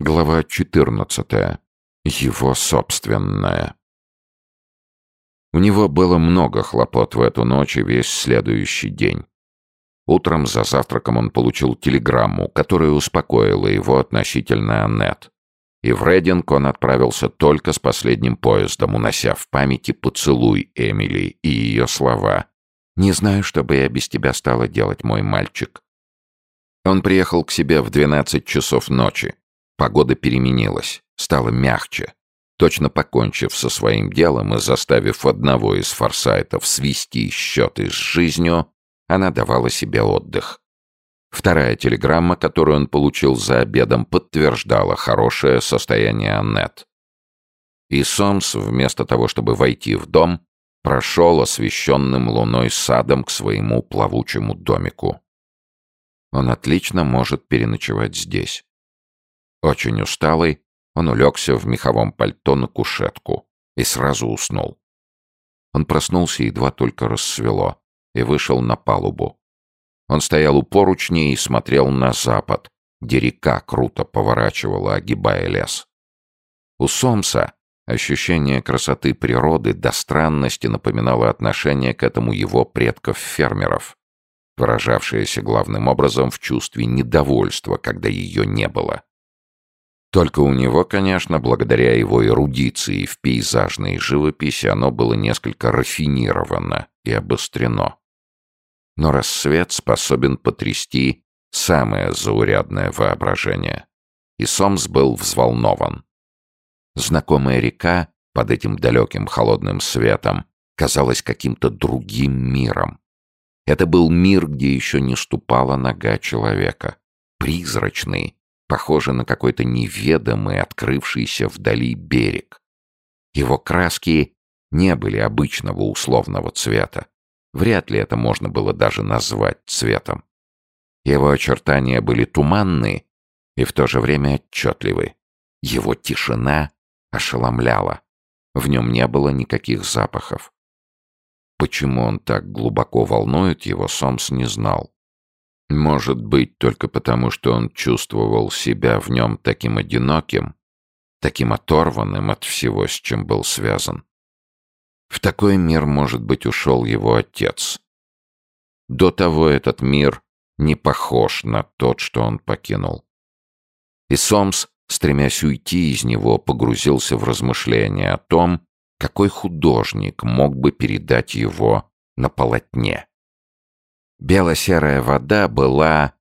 Глава 14. Его собственная. У него было много хлопот в эту ночь и весь следующий день. Утром за завтраком он получил телеграмму, которая успокоила его относительно Аннет. И в Рединг он отправился только с последним поездом, унося в памяти поцелуй Эмили и ее слова. «Не знаю, что бы я без тебя стала делать, мой мальчик». Он приехал к себе в 12 часов ночи. Погода переменилась, стала мягче. Точно покончив со своим делом и заставив одного из форсайтов свести счеты с жизнью, она давала себе отдых. Вторая телеграмма, которую он получил за обедом, подтверждала хорошее состояние Аннет. И Сомс, вместо того, чтобы войти в дом, прошел освещенным луной садом к своему плавучему домику. Он отлично может переночевать здесь. Очень усталый, он улегся в меховом пальто на кушетку и сразу уснул. Он проснулся, едва только рассвело, и вышел на палубу. Он стоял у поручней и смотрел на запад, где река круто поворачивала, огибая лес. У Сомса ощущение красоты природы до странности напоминало отношение к этому его предков-фермеров, выражавшееся главным образом в чувстве недовольства, когда ее не было. Только у него, конечно, благодаря его эрудиции в пейзажной живописи, оно было несколько рафинировано и обострено. Но рассвет способен потрясти самое заурядное воображение. И Сомс был взволнован. Знакомая река под этим далеким холодным светом казалась каким-то другим миром. Это был мир, где еще не ступала нога человека. Призрачный, похоже на какой-то неведомый, открывшийся вдали берег. Его краски не были обычного условного цвета. Вряд ли это можно было даже назвать цветом. Его очертания были туманны и в то же время отчетливы. Его тишина ошеломляла. В нем не было никаких запахов. Почему он так глубоко волнует его, Сомс не знал. Может быть, только потому, что он чувствовал себя в нем таким одиноким, таким оторванным от всего, с чем был связан. В такой мир, может быть, ушел его отец. До того этот мир не похож на тот, что он покинул. И Сомс, стремясь уйти из него, погрузился в размышления о том, какой художник мог бы передать его на полотне. Бело-серая вода была...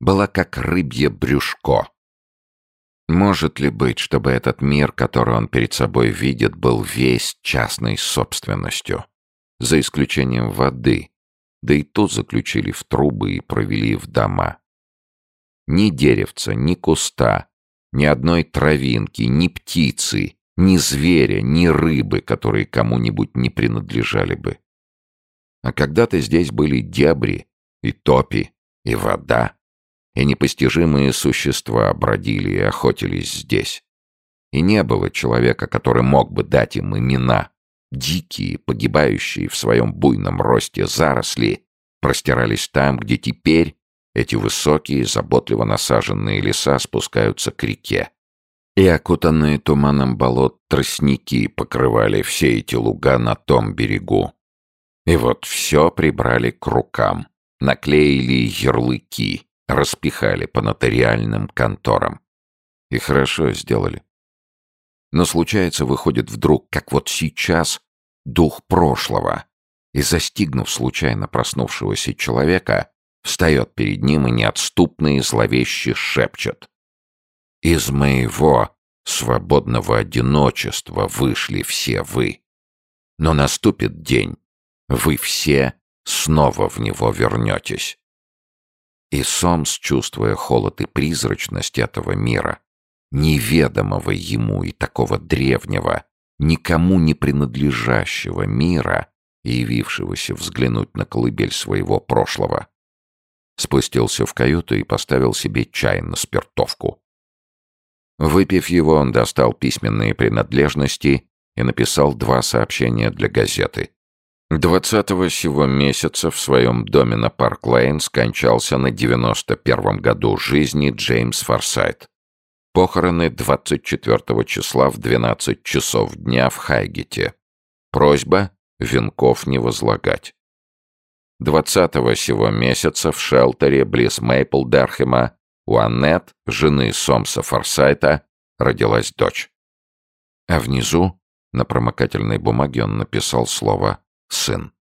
была как рыбье брюшко. Может ли быть, чтобы этот мир, который он перед собой видит, был весь частной собственностью? За исключением воды. Да и ту заключили в трубы и провели в дома. Ни деревца, ни куста, ни одной травинки, ни птицы, ни зверя, ни рыбы, которые кому-нибудь не принадлежали бы. А когда-то здесь были дебри, и топи, и вода, и непостижимые существа бродили и охотились здесь. И не было человека, который мог бы дать им имена. Дикие, погибающие в своем буйном росте заросли простирались там, где теперь эти высокие, заботливо насаженные леса спускаются к реке. И окутанные туманом болот тростники покрывали все эти луга на том берегу, и вот все прибрали к рукам, наклеили ярлыки, распихали по нотариальным конторам. И хорошо сделали. Но случается, выходит вдруг, как вот сейчас, дух прошлого, и, застигнув случайно проснувшегося человека, встает перед ним и неотступно и зловеще шепчет. «Из моего свободного одиночества вышли все вы. Но наступит день, вы все снова в него вернетесь. И Сомс, чувствуя холод и призрачность этого мира, неведомого ему и такого древнего, никому не принадлежащего мира, явившегося взглянуть на колыбель своего прошлого, спустился в каюту и поставил себе чай на спиртовку. Выпив его, он достал письменные принадлежности и написал два сообщения для газеты. Двадцатого сего месяца в своем доме на Парк-Лейн скончался на 91-м году жизни Джеймс Форсайт. Похороны 24 числа в 12 часов дня в Хайгете. Просьба венков не возлагать. 20-го сего месяца в шелтере близ Мейпл-Дерхема у Аннет, жены Сомса Форсайта, родилась дочь. А внизу на промокательной бумаге он написал слово «сын».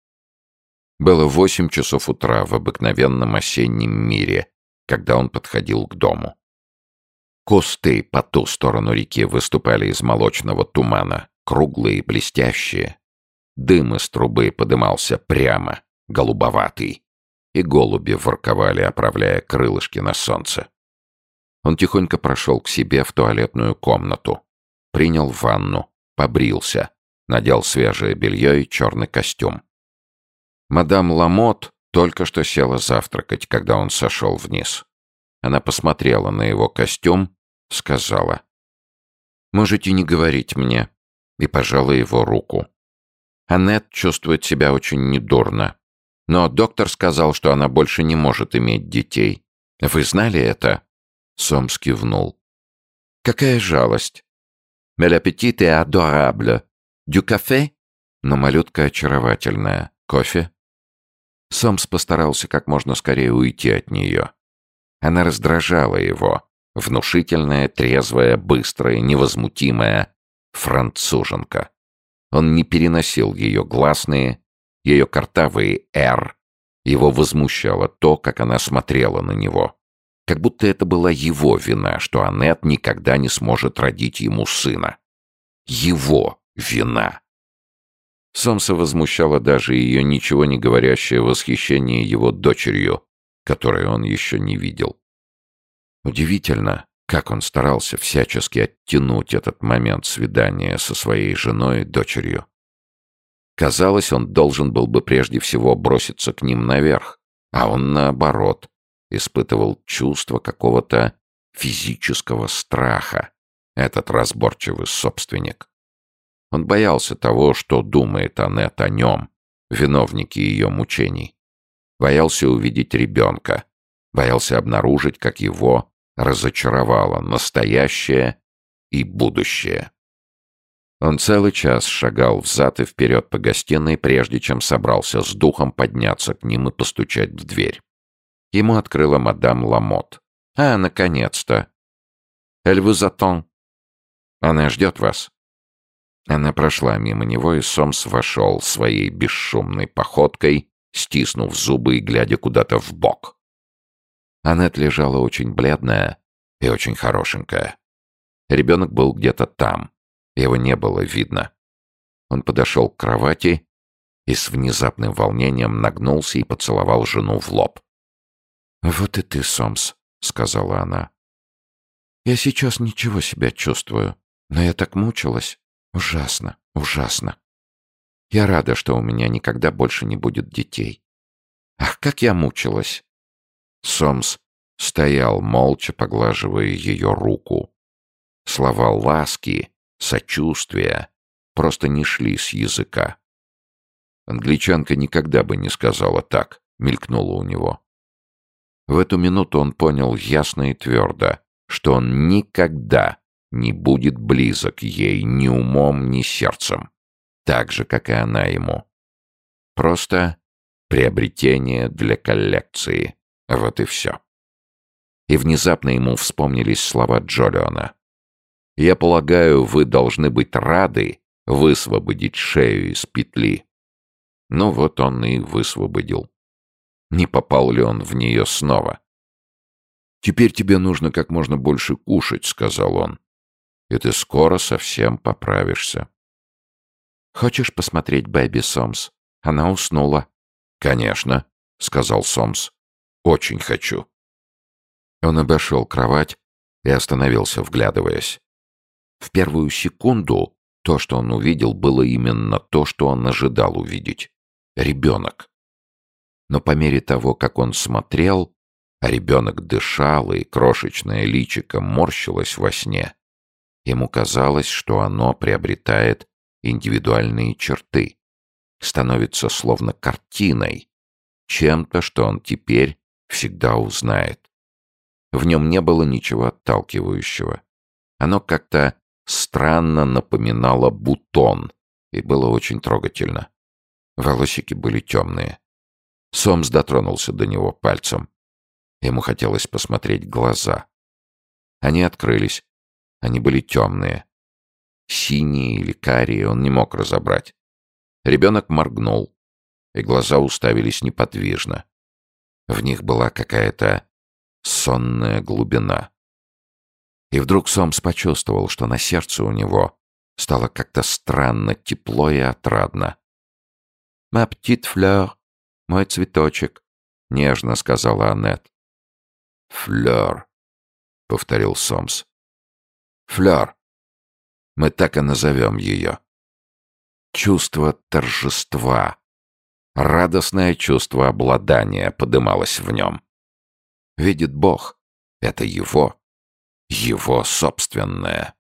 Было восемь часов утра в обыкновенном осеннем мире, когда он подходил к дому. Кусты по ту сторону реки выступали из молочного тумана, круглые и блестящие. Дым из трубы подымался прямо, голубоватый, и голуби ворковали, оправляя крылышки на солнце. Он тихонько прошел к себе в туалетную комнату, принял ванну, побрился, надел свежее белье и черный костюм. Мадам Ламот только что села завтракать, когда он сошел вниз. Она посмотрела на его костюм, сказала. «Можете не говорить мне», и пожала его руку. Аннет чувствует себя очень недурно. Но доктор сказал, что она больше не может иметь детей. Вы знали это?» Сомс кивнул. «Какая жалость. Mais l'appétit est adorable. Du café?» Но малютка очаровательная. Кофе? Сомс постарался как можно скорее уйти от нее. Она раздражала его. Внушительная, трезвая, быстрая, невозмутимая француженка. Он не переносил ее гласные, ее картавые «р». Его возмущало то, как она смотрела на него. Как будто это была его вина, что Аннет никогда не сможет родить ему сына. Его вина. Сомса возмущало даже ее ничего не говорящее восхищение его дочерью, которую он еще не видел. Удивительно, как он старался всячески оттянуть этот момент свидания со своей женой и дочерью. Казалось, он должен был бы прежде всего броситься к ним наверх, а он, наоборот, испытывал чувство какого-то физического страха, этот разборчивый собственник. Он боялся того, что думает Аннет о нем, виновнике ее мучений. Боялся увидеть ребенка, боялся обнаружить, как его разочаровало настоящее и будущее. Он целый час шагал взад и вперед по гостиной, прежде чем собрался с духом подняться к ним и постучать в дверь. Ему открыла мадам Ламот. «А, наконец-то!» «Эль attend?» «Она ждет вас». Она прошла мимо него, и Сомс вошел своей бесшумной походкой, стиснув зубы и глядя куда-то в бок. Аннет лежала очень бледная и очень хорошенькая. Ребенок был где-то там, его не было видно. Он подошел к кровати и с внезапным волнением нагнулся и поцеловал жену в лоб. «Вот и ты, Сомс», — сказала она. «Я сейчас ничего себя чувствую, но я так мучилась. Ужасно, ужасно. Я рада, что у меня никогда больше не будет детей. Ах, как я мучилась!» Сомс стоял, молча поглаживая ее руку. Слова ласки сочувствия просто не шли с языка. Англичанка никогда бы не сказала так, мелькнуло у него. В эту минуту он понял ясно и твердо, что он никогда не будет близок ей ни умом, ни сердцем, так же, как и она ему. Просто приобретение для коллекции. Вот и все. И внезапно ему вспомнились слова Джолиона. Я полагаю, вы должны быть рады высвободить шею из петли. Ну вот он и высвободил. Не попал ли он в нее снова? «Теперь тебе нужно как можно больше кушать», — сказал он. «И ты скоро совсем поправишься». «Хочешь посмотреть Бэби Сомс? Она уснула». «Конечно», — сказал Сомс. «Очень хочу». Он обошел кровать и остановился, вглядываясь. В первую секунду то, что он увидел, было именно то, что он ожидал увидеть. Ребенок. Но по мере того, как он смотрел, а ребенок дышал, и крошечное личико морщилось во сне, ему казалось, что оно приобретает индивидуальные черты, становится словно картиной, чем-то, что он теперь всегда узнает. В нем не было ничего отталкивающего Оно как-то странно напоминало бутон и было очень трогательно. Волосики были темные. Сомс дотронулся до него пальцем. Ему хотелось посмотреть глаза. Они открылись. Они были темные. Синие или карие он не мог разобрать. Ребенок моргнул, и глаза уставились неподвижно. В них была какая-то сонная глубина. И вдруг Сомс почувствовал, что на сердце у него стало как-то странно тепло и отрадно. «Ма птит флёр, мой цветочек», — нежно сказала Аннет. «Флёр», — повторил Сомс. «Флёр. Мы так и назовем ее». Чувство торжества, радостное чувство обладания подымалось в нем. Видит Бог, это его, его собственное.